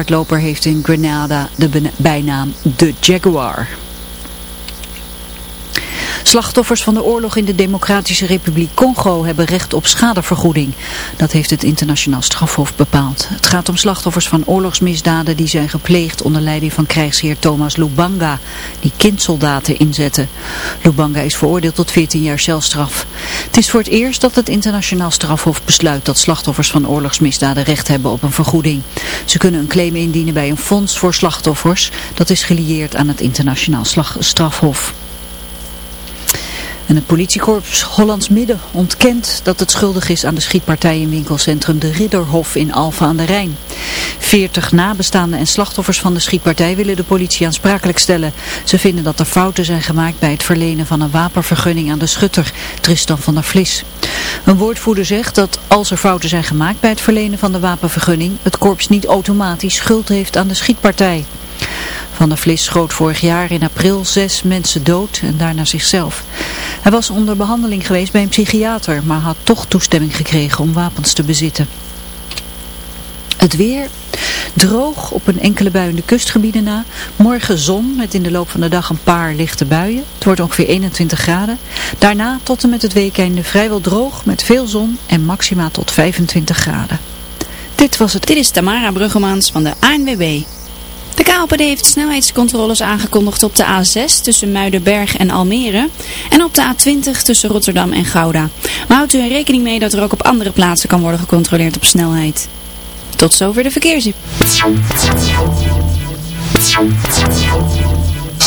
hardloper heeft in Grenada de bijnaam de Jaguar. Slachtoffers van de oorlog in de Democratische Republiek Congo hebben recht op schadevergoeding. Dat heeft het internationaal strafhof bepaald. Het gaat om slachtoffers van oorlogsmisdaden die zijn gepleegd onder leiding van krijgsheer Thomas Lubanga, die kindsoldaten inzette. Lubanga is veroordeeld tot 14 jaar celstraf. Het is voor het eerst dat het internationaal strafhof besluit dat slachtoffers van oorlogsmisdaden recht hebben op een vergoeding. Ze kunnen een claim indienen bij een fonds voor slachtoffers. Dat is gelieerd aan het internationaal strafhof. En het politiekorps Hollands Midden ontkent dat het schuldig is aan de schietpartij in winkelcentrum De Ridderhof in Alphen aan de Rijn. Veertig nabestaanden en slachtoffers van de schietpartij willen de politie aansprakelijk stellen. Ze vinden dat er fouten zijn gemaakt bij het verlenen van een wapenvergunning aan de schutter, Tristan van der Vlis. Een woordvoerder zegt dat als er fouten zijn gemaakt bij het verlenen van de wapenvergunning, het korps niet automatisch schuld heeft aan de schietpartij. Van der Vlis schoot vorig jaar in april zes mensen dood en daarna zichzelf. Hij was onder behandeling geweest bij een psychiater, maar had toch toestemming gekregen om wapens te bezitten. Het weer, droog op een enkele bui in de kustgebieden na. Morgen zon met in de loop van de dag een paar lichte buien. Het wordt ongeveer 21 graden. Daarna tot en met het weekende vrijwel droog met veel zon en maxima tot 25 graden. Dit was het. Dit is Tamara Bruggemans van de ANWB. De KLPD heeft snelheidscontroles aangekondigd op de A6 tussen Muidenberg en Almere en op de A20 tussen Rotterdam en Gouda. Maar houdt u er rekening mee dat er ook op andere plaatsen kan worden gecontroleerd op snelheid. Tot zover de verkeerszip.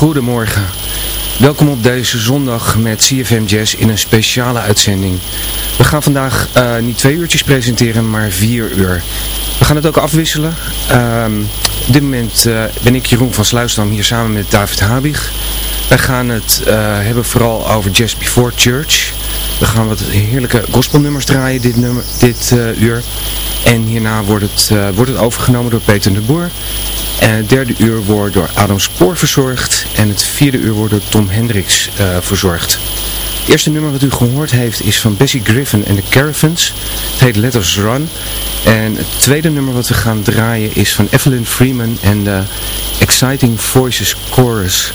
Goedemorgen. Welkom op deze zondag met CFM Jazz in een speciale uitzending. We gaan vandaag uh, niet twee uurtjes presenteren, maar vier uur. We gaan het ook afwisselen. Um, op dit moment uh, ben ik Jeroen van Sluisdam hier samen met David Habig. Wij gaan het uh, hebben vooral over Jazz Before Church. We gaan wat heerlijke gospelnummers draaien dit, nummer, dit uur. En hierna wordt het, wordt het overgenomen door Peter de Boer. En het derde uur wordt door Adam Spoor verzorgd. En het vierde uur wordt door Tom Hendricks verzorgd. Het eerste nummer wat u gehoord heeft is van Bessie Griffin en de Caravans. Het heet Let Us Run. En het tweede nummer wat we gaan draaien is van Evelyn Freeman en de Exciting Voices Chorus.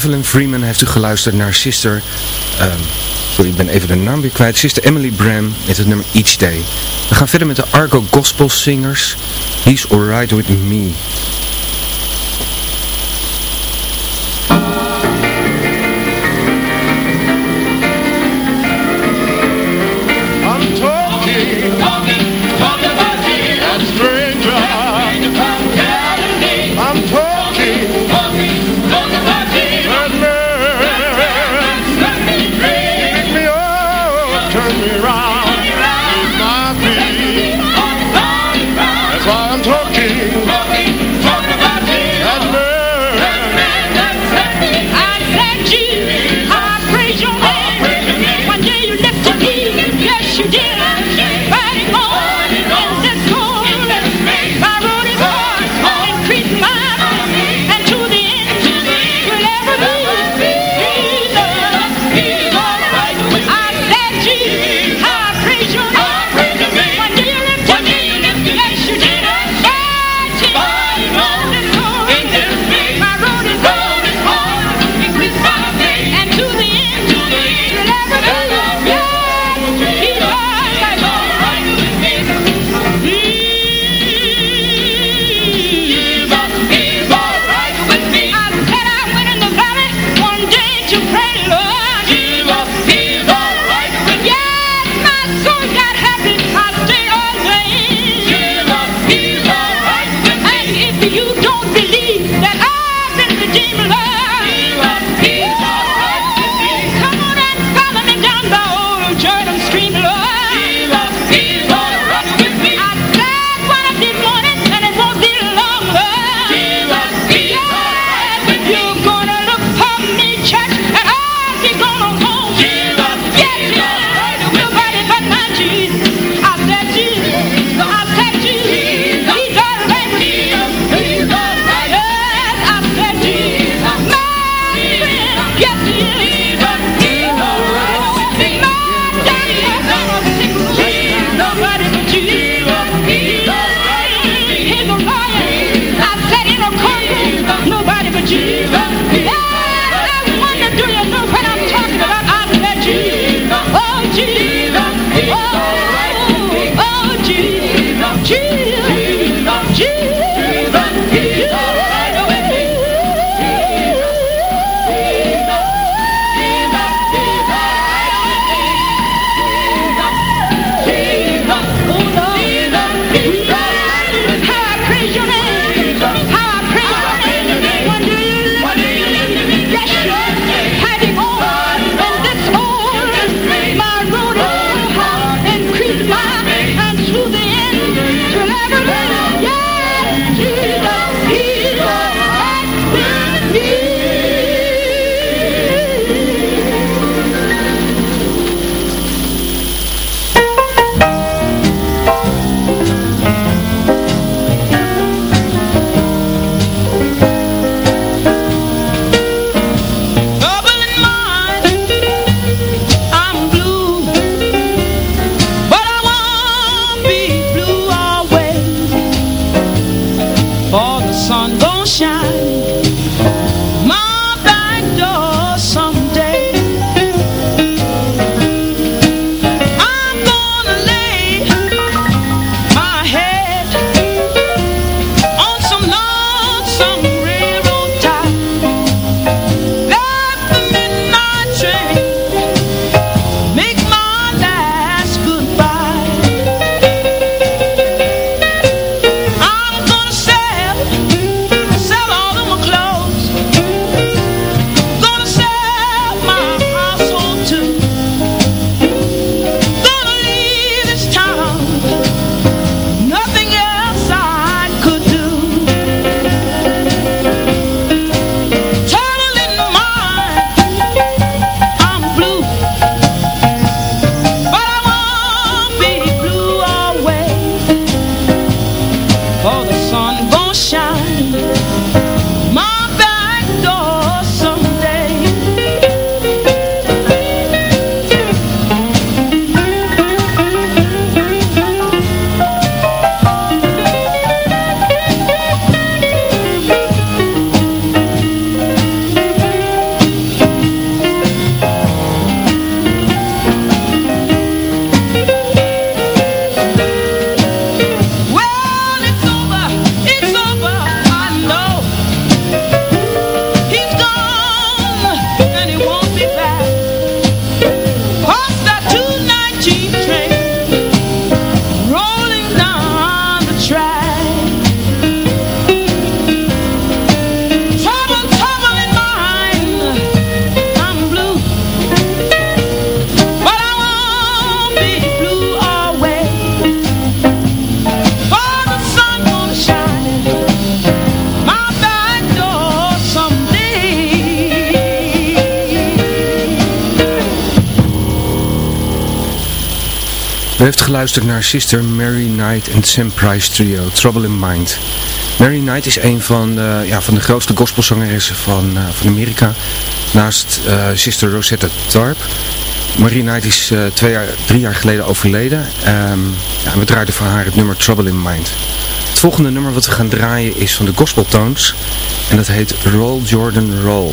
Evelyn Freeman heeft u geluisterd naar Sister... Um, sorry, ik ben even de naam weer kwijt. Sister Emily Bram met het nummer Each Day. We gaan verder met de Argo Gospel Singers. He's Alright With Me. U heeft geluisterd naar Sister Mary Knight en Sam Price Trio, Trouble in Mind. Mary Knight is een van de, ja, van de grootste gospelzangeressen van, uh, van Amerika, naast uh, Sister Rosetta Tarp. Mary Knight is uh, twee jaar, drie jaar geleden overleden. Um, ja, we draaiden van haar het nummer Trouble in Mind. Het volgende nummer wat we gaan draaien is van de Gospel Tones en dat heet Roll Jordan Roll.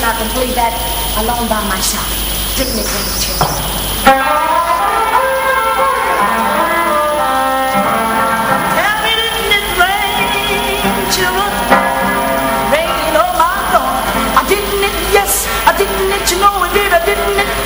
think I can do that alone by myself. Dignity, children. Oh, didn't it, you know did, I didn't it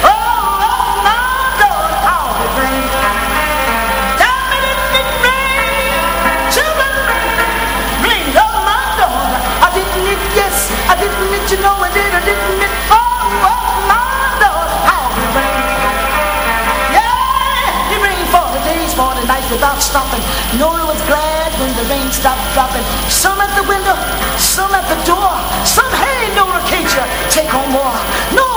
life without stopping. Nora was glad when the rain stopped dropping. Some at the window, some at the door. Some, hey, Nora, can't you take home more? Nora,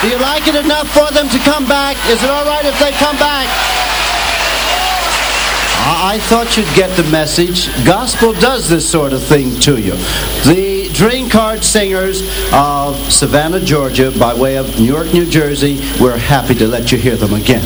Do you like it enough for them to come back? Is it all right if they come back? I thought you'd get the message. Gospel does this sort of thing to you. The Dream Card Singers of Savannah, Georgia, by way of New York, New Jersey, we're happy to let you hear them again.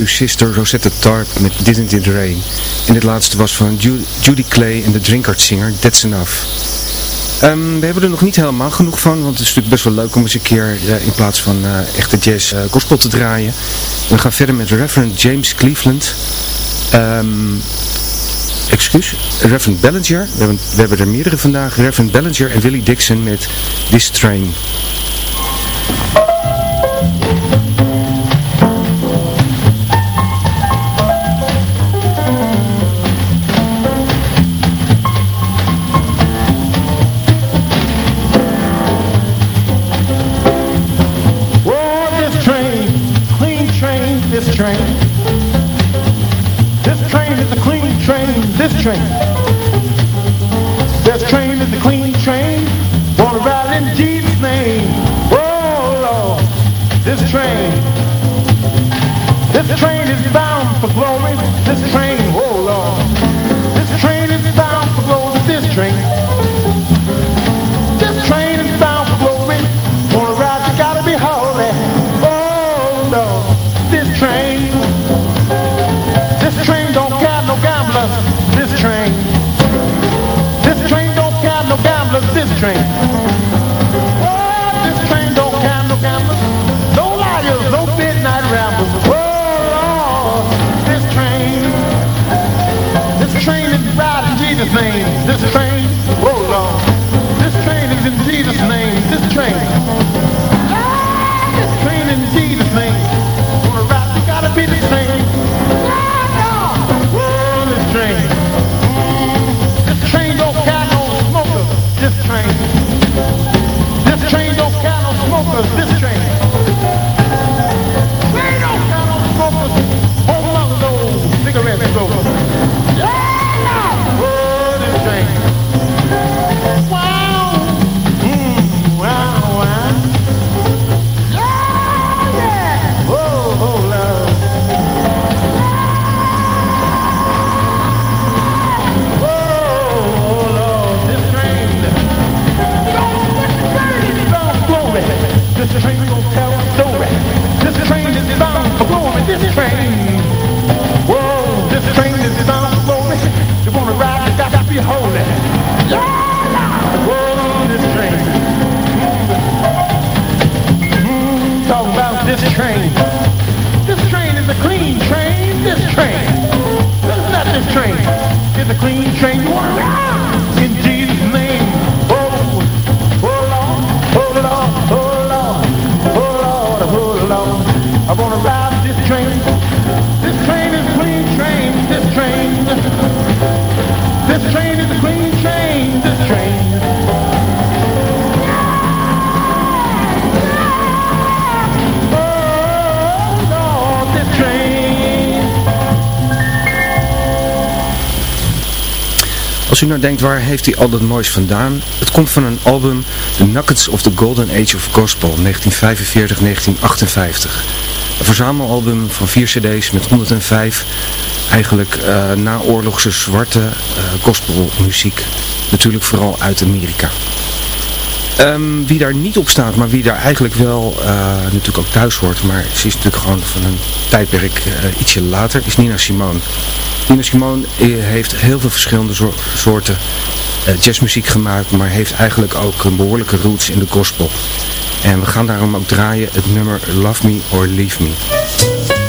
Uw sister Rosetta Tarp met Didn't It Rain. En dit laatste was van Judy Clay en de Singer, That's Enough. Um, we hebben er nog niet helemaal genoeg van, want het is natuurlijk best wel leuk om eens een keer uh, in plaats van uh, echte jazz uh, gospel te draaien. We gaan verder met Reverend James Cleveland. Um, excuus, Reverend Ballinger. We hebben, we hebben er meerdere vandaag. Reverend Ballinger en Willie Dixon met This Train. Train. Nou denkt, waar heeft hij al dat moois vandaan? Het komt van een album, The Nuggets of the Golden Age of Gospel, 1945-1958. Een verzamelalbum van vier cd's met 105 eigenlijk uh, naoorlogse zwarte uh, gospelmuziek. Natuurlijk vooral uit Amerika. Um, wie daar niet op staat, maar wie daar eigenlijk wel uh, natuurlijk ook thuis hoort, maar ze is natuurlijk gewoon van een tijdperk uh, ietsje later, is Nina Simone. Nina Simone heeft heel veel verschillende so soorten jazzmuziek gemaakt, maar heeft eigenlijk ook een behoorlijke roots in de gospel. En we gaan daarom ook draaien het nummer Love Me or Leave Me.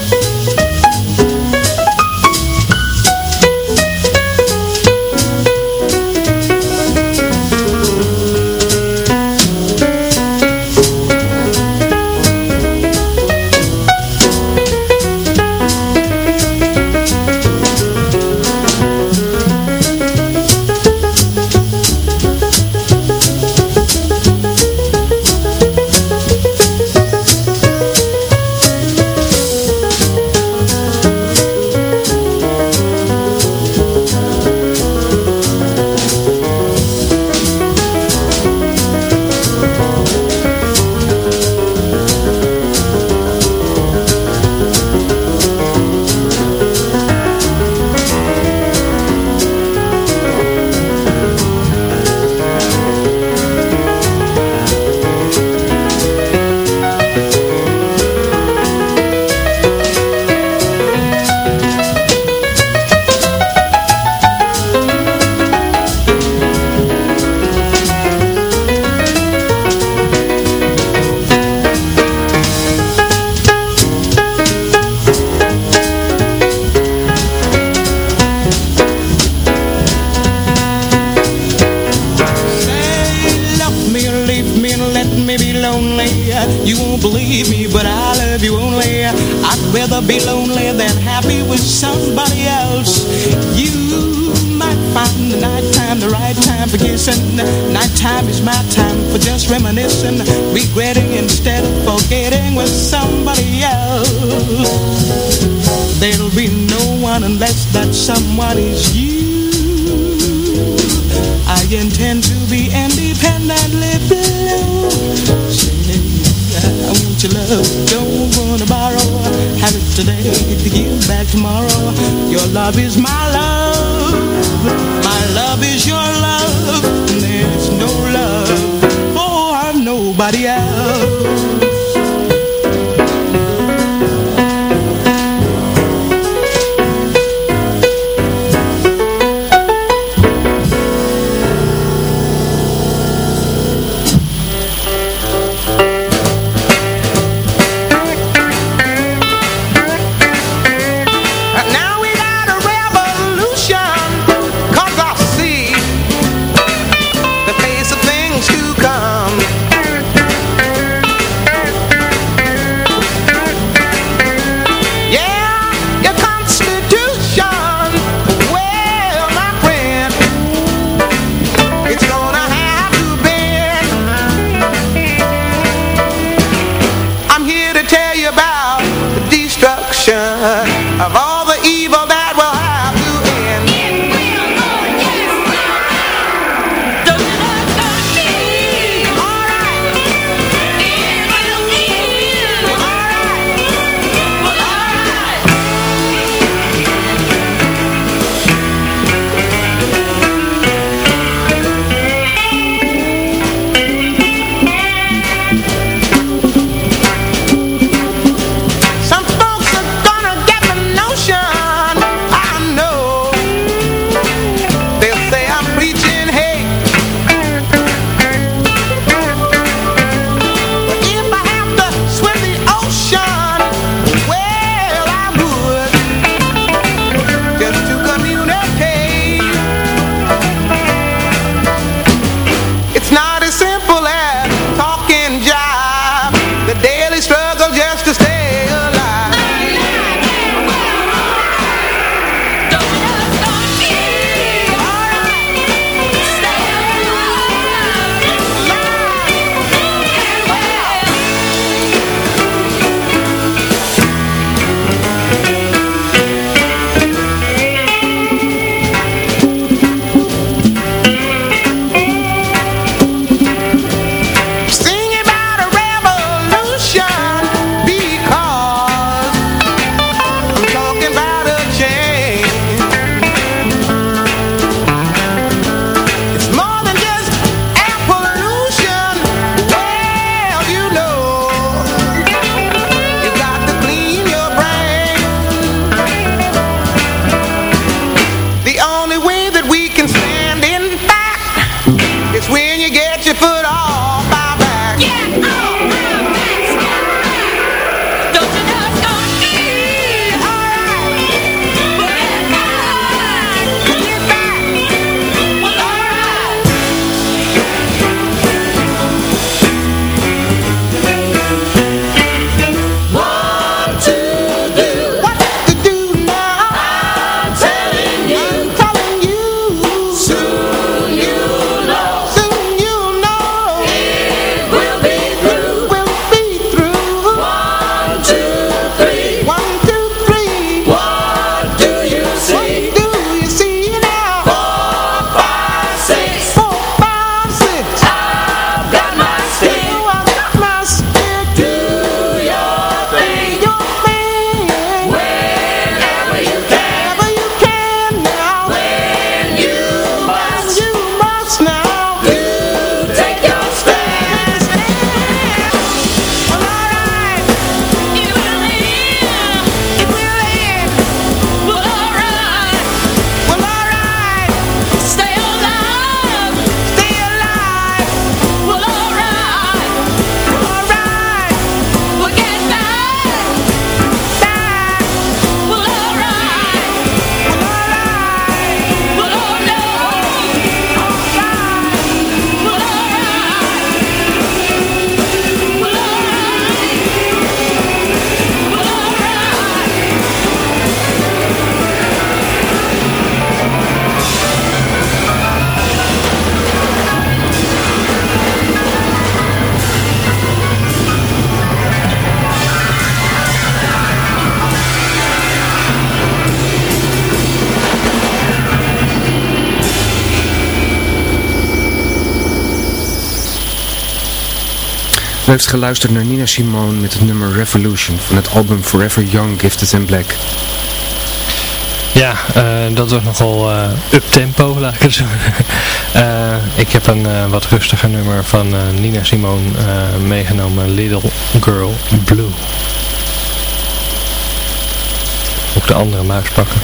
Don't wanna borrow. Have it today, to give back tomorrow Your love is my love. My love is your love. There's no love for nobody else heeft geluisterd naar Nina Simone met het nummer Revolution van het album Forever Young, Gifted and Black. Ja, uh, dat was nogal uh, up-tempo, laat ik het zo uh, Ik heb een wat rustiger nummer van Nina Simone meegenomen, Little Girl Blue. Ook de andere muis pakken.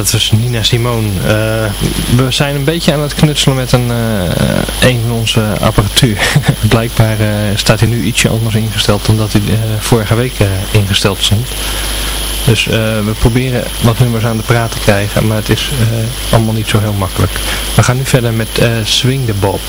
Dat was Nina Simone. Uh, we zijn een beetje aan het knutselen met een, uh, een van onze apparatuur. Blijkbaar uh, staat hij nu ietsje anders ingesteld dan dat hij vorige week ingesteld stond. Dus we proberen wat nummers aan de praat te krijgen, maar het is allemaal niet zo heel makkelijk. We gaan nu verder met Swing the Bob.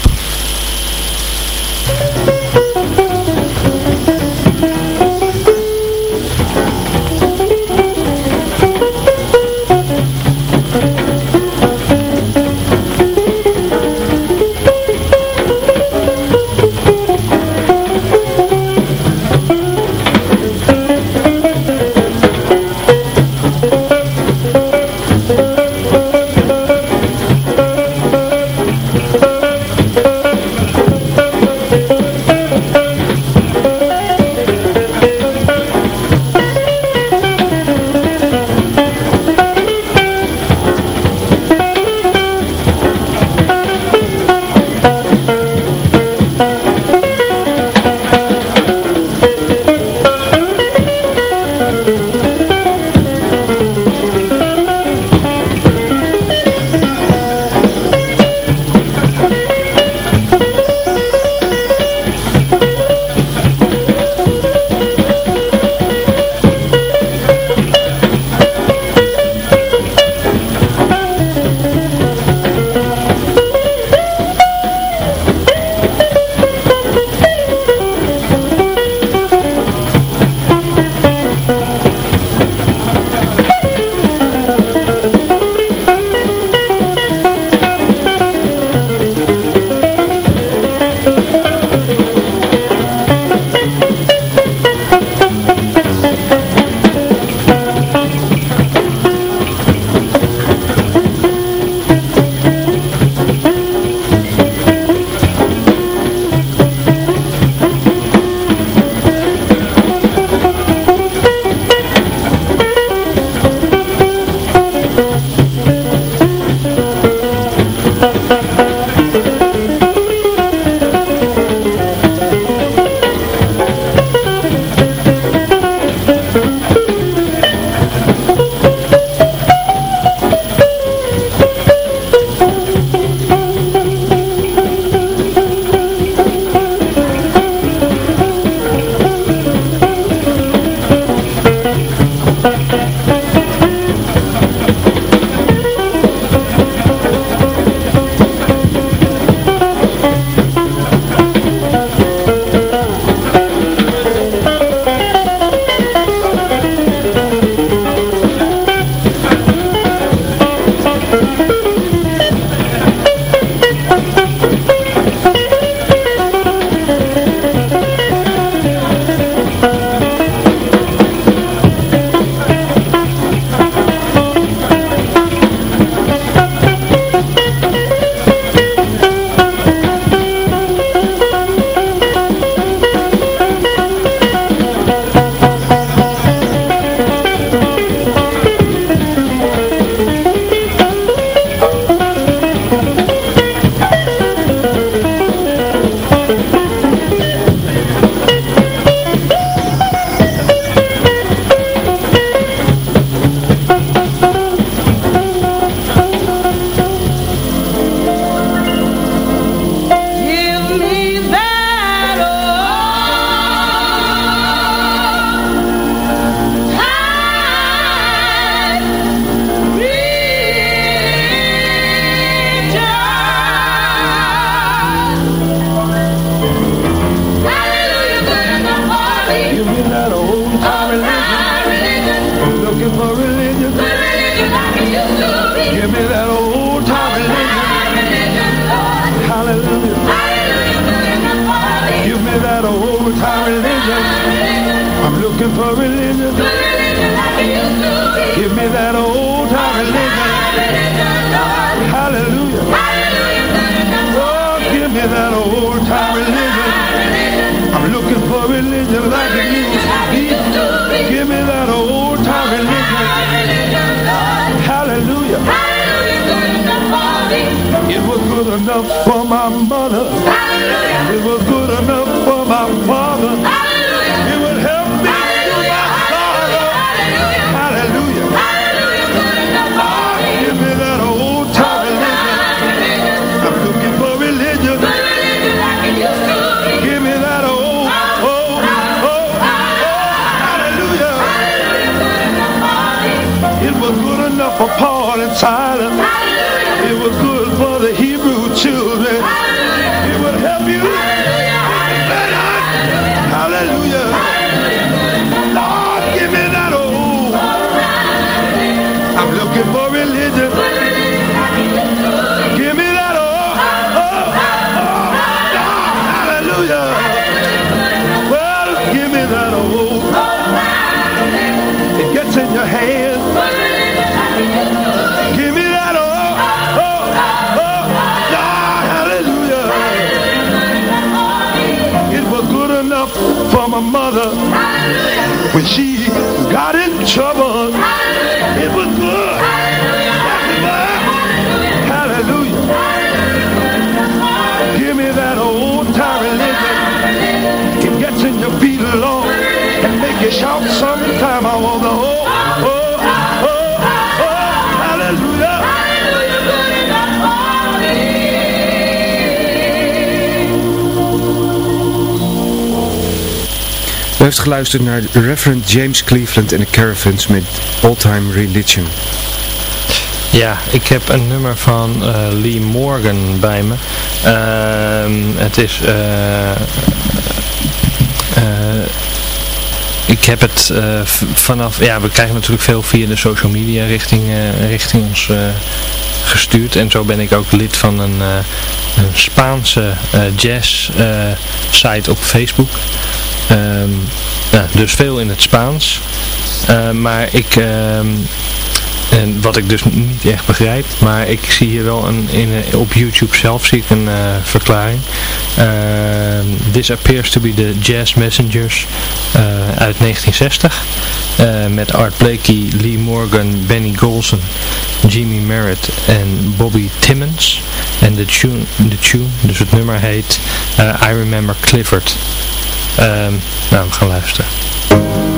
When she got in trouble. Heeft geluisterd naar Reverend James Cleveland en de Caravans met All Time Religion. Ja, ik heb een nummer van eh, Lee Morgan bij me. Ehm, het is... eh, eh, ik heb het vanaf... Ja, we krijgen natuurlijk veel via de social media richting, richting ons gestuurd. En zo ben ik ook lid van een, een Spaanse jazz site op Facebook. Ehm, ja, dus veel in het Spaans. Eh, maar ik... ehm, en wat ik dus niet echt begrijp, maar ik zie hier wel een, in, eh, op YouTube zelf zie ik een eh, verklaring. Ehm, this appears to be the Jazz Messengers eh, uit 1960. eh, met Art Blakey, Lee Morgan, Benny Golson, Jimmy Merritt en Bobby Timmons. En de tune, de tune dus het nummer heet I Remember Clifford. Ehm, nou, we gaan luisteren.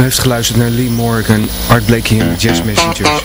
Heeft geluisterd naar Lee Morgan, Art Blakey en de Jazz Messengers.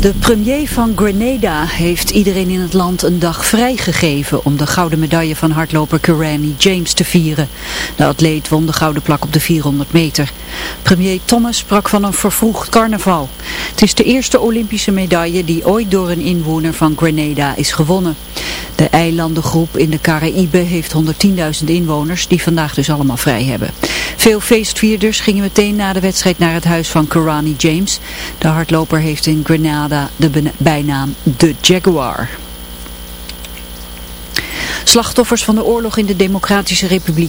De premier van Grenada heeft iedereen in het land een dag vrijgegeven om de gouden medaille van hardloper Kerani James te vieren. De atleet won de gouden plak op de 400 meter. Premier Thomas sprak van een vervroegd carnaval. Het is de eerste Olympische medaille die ooit door een inwoner van Grenada is gewonnen. De eilandengroep in de Caraïbe heeft 110.000 inwoners die vandaag dus allemaal vrij hebben. Veel feestvierders gingen meteen na de wedstrijd naar het huis van Karani James. De hardloper heeft in Grenada de bijnaam The Jaguar. Slachtoffers van de oorlog in de Democratische Republiek